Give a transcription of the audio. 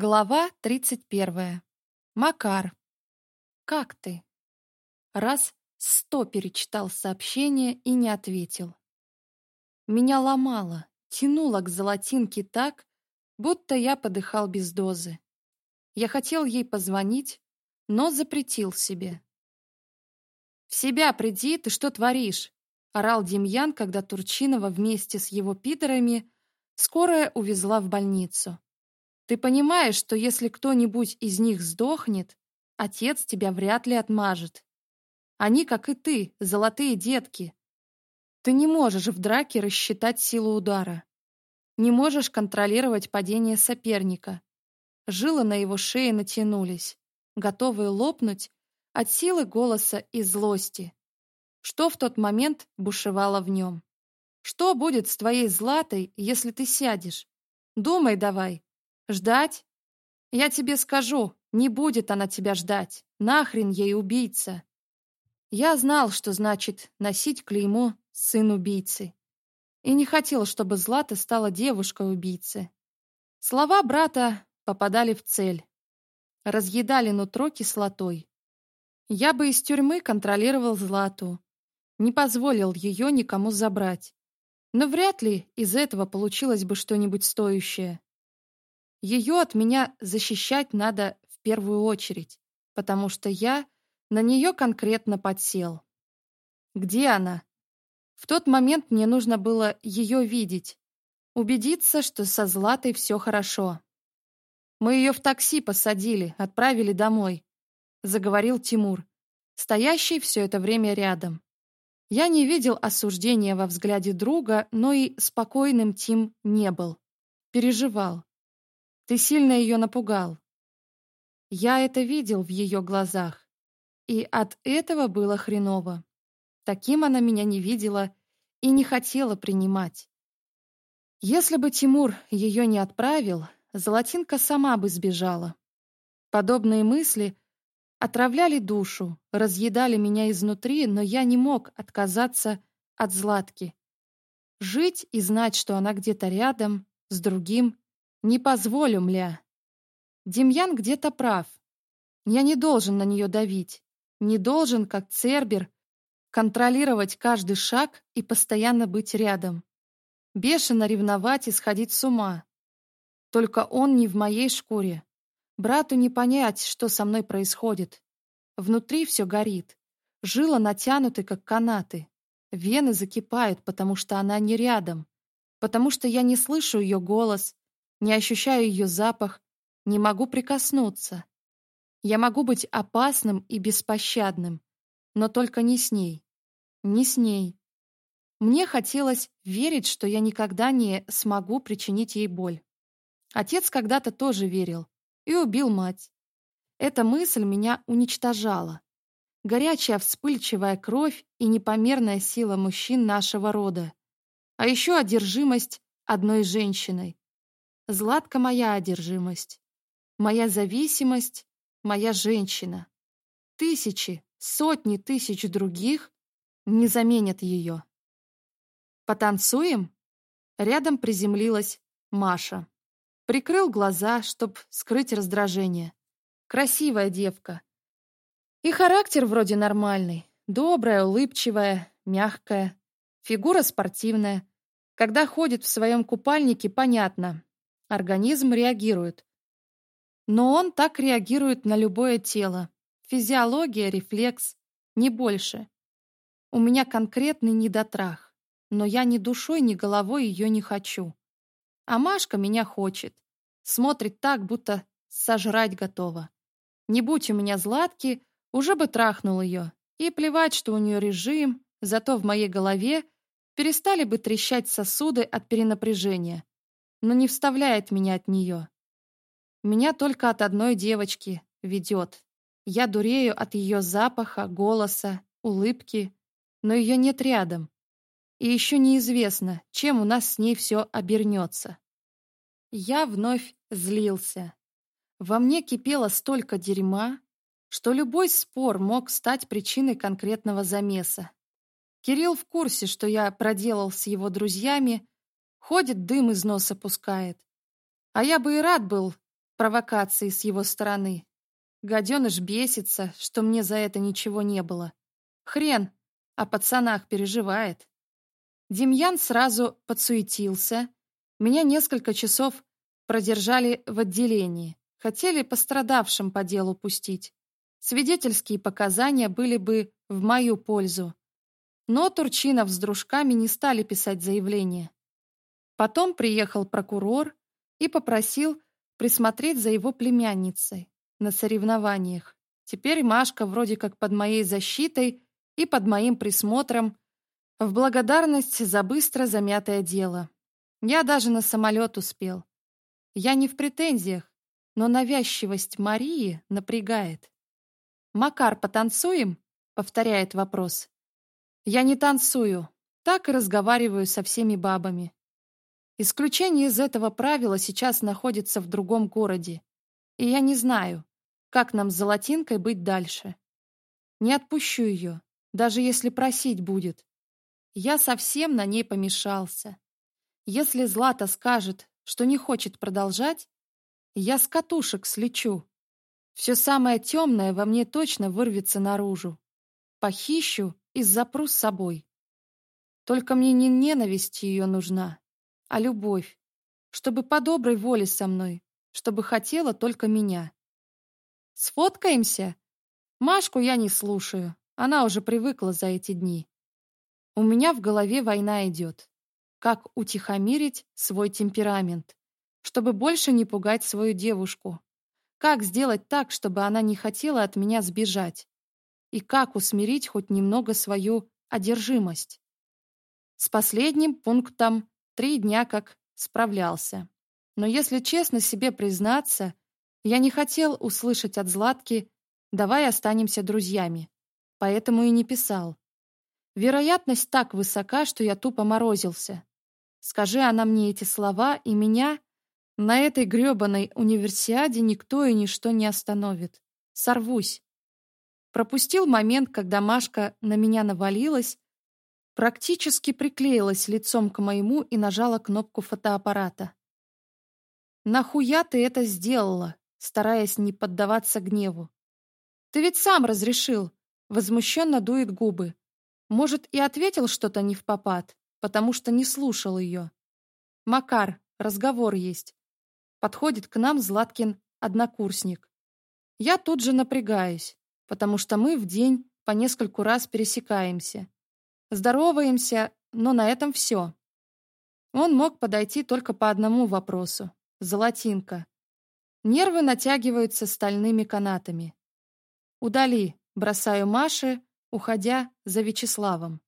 Глава 31. Макар. Как ты? Раз сто перечитал сообщение и не ответил. Меня ломало, тянуло к золотинке так, будто я подыхал без дозы. Я хотел ей позвонить, но запретил себе. «В себя приди, ты что творишь?» — орал Демьян, когда Турчинова вместе с его пидорами скорая увезла в больницу. Ты понимаешь, что если кто-нибудь из них сдохнет, отец тебя вряд ли отмажет. Они, как и ты, золотые детки. Ты не можешь в драке рассчитать силу удара. Не можешь контролировать падение соперника. Жилы на его шее натянулись, готовые лопнуть от силы голоса и злости. Что в тот момент бушевало в нем? Что будет с твоей златой, если ты сядешь? Думай давай, Ждать? Я тебе скажу, не будет она тебя ждать. Нахрен ей убийца. Я знал, что значит носить клеймо «сын убийцы». И не хотел, чтобы Злата стала девушкой убийцы. Слова брата попадали в цель. Разъедали нутро кислотой. Я бы из тюрьмы контролировал Злату. Не позволил ее никому забрать. Но вряд ли из этого получилось бы что-нибудь стоящее. Ее от меня защищать надо в первую очередь, потому что я на нее конкретно подсел. Где она? В тот момент мне нужно было ее видеть, убедиться, что со Златой все хорошо. Мы ее в такси посадили, отправили домой, заговорил Тимур, стоящий все это время рядом. Я не видел осуждения во взгляде друга, но и спокойным Тим не был. Переживал. Ты сильно ее напугал. Я это видел в ее глазах. И от этого было хреново. Таким она меня не видела и не хотела принимать. Если бы Тимур ее не отправил, Золотинка сама бы сбежала. Подобные мысли отравляли душу, разъедали меня изнутри, но я не мог отказаться от Златки. Жить и знать, что она где-то рядом, с другим, не позволю, мля. Демьян где-то прав. Я не должен на нее давить. Не должен, как Цербер, контролировать каждый шаг и постоянно быть рядом. Бешено ревновать и сходить с ума. Только он не в моей шкуре. Брату не понять, что со мной происходит. Внутри все горит. Жила натянуты, как канаты. Вены закипают, потому что она не рядом. Потому что я не слышу ее голос, не ощущаю ее запах, не могу прикоснуться. Я могу быть опасным и беспощадным, но только не с ней. Не с ней. Мне хотелось верить, что я никогда не смогу причинить ей боль. Отец когда-то тоже верил и убил мать. Эта мысль меня уничтожала. Горячая вспыльчивая кровь и непомерная сила мужчин нашего рода. А еще одержимость одной женщиной. Златка моя одержимость, моя зависимость, моя женщина. Тысячи, сотни тысяч других не заменят ее. «Потанцуем?» Рядом приземлилась Маша. Прикрыл глаза, чтоб скрыть раздражение. Красивая девка. И характер вроде нормальный. Добрая, улыбчивая, мягкая. Фигура спортивная. Когда ходит в своем купальнике, понятно, Организм реагирует. Но он так реагирует на любое тело. Физиология, рефлекс, не больше. У меня конкретный недотрах, но я ни душой, ни головой ее не хочу. А Машка меня хочет. Смотрит так, будто сожрать готова. Не будь у меня Златки, уже бы трахнул ее. И плевать, что у нее режим, зато в моей голове перестали бы трещать сосуды от перенапряжения но не вставляет меня от нее. Меня только от одной девочки ведет. Я дурею от ее запаха, голоса, улыбки, но ее нет рядом. И еще неизвестно, чем у нас с ней все обернется. Я вновь злился. Во мне кипело столько дерьма, что любой спор мог стать причиной конкретного замеса. Кирилл в курсе, что я проделал с его друзьями, ходит дым из носа пускает. А я бы и рад был провокации с его стороны. Гаденыш бесится, что мне за это ничего не было. Хрен, о пацанах переживает. Демьян сразу подсуетился. Меня несколько часов продержали в отделении. Хотели пострадавшим по делу пустить. Свидетельские показания были бы в мою пользу. Но Турчинов с дружками не стали писать заявление. Потом приехал прокурор и попросил присмотреть за его племянницей на соревнованиях. Теперь Машка вроде как под моей защитой и под моим присмотром в благодарность за быстро замятое дело. Я даже на самолет успел. Я не в претензиях, но навязчивость Марии напрягает. «Макар, потанцуем?» — повторяет вопрос. «Я не танцую. Так и разговариваю со всеми бабами. Исключение из этого правила сейчас находится в другом городе, и я не знаю, как нам с Золотинкой быть дальше. Не отпущу ее, даже если просить будет. Я совсем на ней помешался. Если Злата скажет, что не хочет продолжать, я с катушек слечу. Все самое темное во мне точно вырвется наружу. Похищу и запру с собой. Только мне не ненависть ее нужна, а любовь, чтобы по доброй воле со мной, чтобы хотела только меня. Сфоткаемся? Машку я не слушаю, она уже привыкла за эти дни. У меня в голове война идет. Как утихомирить свой темперамент, чтобы больше не пугать свою девушку? Как сделать так, чтобы она не хотела от меня сбежать? И как усмирить хоть немного свою одержимость? С последним пунктом Три дня как справлялся. Но если честно себе признаться, я не хотел услышать от Златки «давай останемся друзьями», поэтому и не писал. Вероятность так высока, что я тупо морозился. Скажи она мне эти слова, и меня на этой грёбаной универсиаде никто и ничто не остановит. Сорвусь. Пропустил момент, когда Машка на меня навалилась, практически приклеилась лицом к моему и нажала кнопку фотоаппарата. «Нахуя ты это сделала?» стараясь не поддаваться гневу. «Ты ведь сам разрешил!» возмущенно дует губы. Может, и ответил что-то не в попад, потому что не слушал ее. «Макар, разговор есть». Подходит к нам Златкин, однокурсник. Я тут же напрягаюсь, потому что мы в день по нескольку раз пересекаемся. Здороваемся, но на этом все. Он мог подойти только по одному вопросу — золотинка. Нервы натягиваются стальными канатами. «Удали», — бросаю Маше, уходя за Вячеславом.